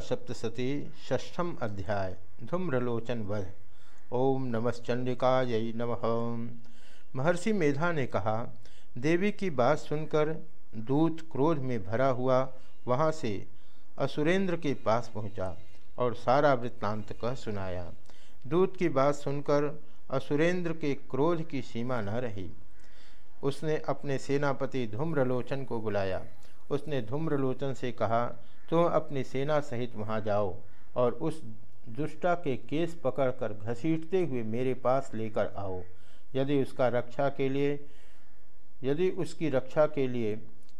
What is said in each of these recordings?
सप्तशती षष्ठम अध्याय, धूम्रलोचन वध। ओम नमश्चंडिकाय नमः। महर्षि मेधा ने कहा, देवी की बात सुनकर दूत क्रोध में भरा हुआ वहाँ से असुरेंद्र के पास पहुँचा और सारा वृत्तांत कह सुनाया। दूत की बात सुनकर असुरेंद्र के क्रोध की सीमा न रही। उसने अपने सेनापति धूम्रलोचन को बुलाया। उसने धूम्रलोचन से कहा तुम अपनी सेना सहित वहाँ जाओ और उस दुष्टा के केस पकड़कर घसीटते हुए मेरे पास लेकर आओ। यदि उसका रक्षा के लिए, यदि उसकी रक्षा के लिए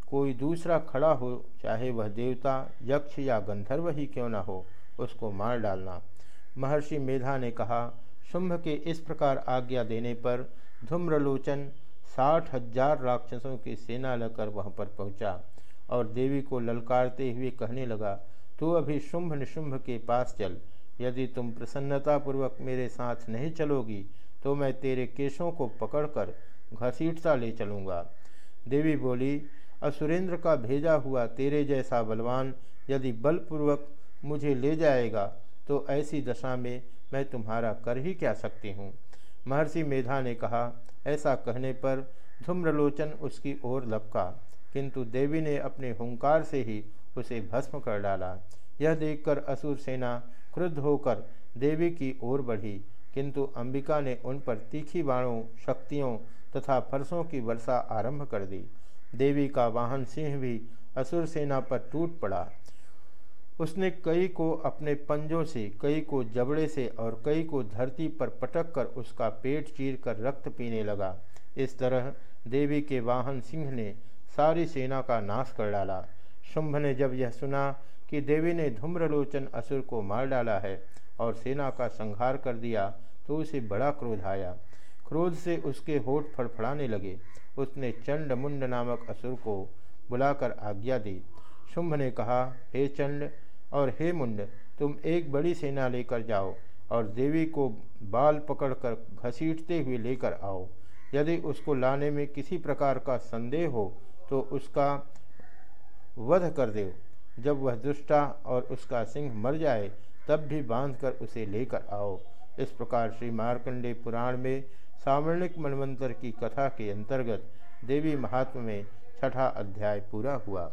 कोई दूसरा खड़ा हो, चाहे वह देवता, यक्ष या गंधर्व ही क्यों ना हो, उसको मार डालना। महर्षि मेधा ने कहा, शुंभ के इस प्रकार आज्ञा देने पर धूम्रलोचन साठ हज़ार राक्षसों की सेना लेकर वहाँ पर पहुँचा। और देवी को ललकारते हुए कहने लगा, तू अभी शुंभ निशुंभ के पास चल। यदि तुम प्रसन्नतापूर्वक मेरे साथ नहीं चलोगी तो मैं तेरे केशों को पकड़कर घसीटता ले चलूँगा। देवी बोली असुरेंद्र का भेजा हुआ तेरे जैसा बलवान यदि बलपूर्वक मुझे ले जाएगा तो ऐसी दशा में मैं तुम्हारा कर ही क्या सकती हूँ? महर्षि मेधा ने कहा, ऐसा कहने पर धूम्रलोचन उसकी ओर लपका। किंतु देवी ने अपने हुंकार से ही उसे भस्म कर डाला। यह देखकर असुर सेना क्रुद्ध होकर देवी की ओर बढ़ी। किंतु अंबिका ने उन पर तीखी बाणों, शक्तियों तथा फरसों की वर्षा आरंभ कर दी। देवी का वाहन सिंह भी असुर सेना पर टूट पड़ा। उसने कई को अपने पंजों से, कई को जबड़े से और कई को धरती पर पटक कर उसका पेट चीर कर रक्त पीने लगा। इस तरह देवी के वाहन सिंह ने सारी सेना का नाश कर डाला। शुंभ ने जब यह सुना कि देवी ने धूम्रलोचन असुर को मार डाला है और सेना का संहार कर दिया तो उसे बड़ा क्रोध आया। क्रोध से उसके होठ फड़फड़ाने लगे। उसने चंड मुंड नामक असुर को बुलाकर आज्ञा दी। शुंभ ने कहा, हे चंड और हे मुंड, तुम एक बड़ी सेना लेकर जाओ और देवी को बाल पकड़कर घसीटते हुए लेकर आओ। यदि उसको लाने में किसी प्रकार का संदेह हो तो उसका वध कर दे जब वह दुष्टा और उसका सिंह मर जाए, तब भी बांधकर उसे लेकर आओ। इस प्रकार श्री मार्कंडे पुराण में सावर्णिक मनवंतर की कथा के अंतर्गत देवी महात्मा में छठा अध्याय पूरा हुआ।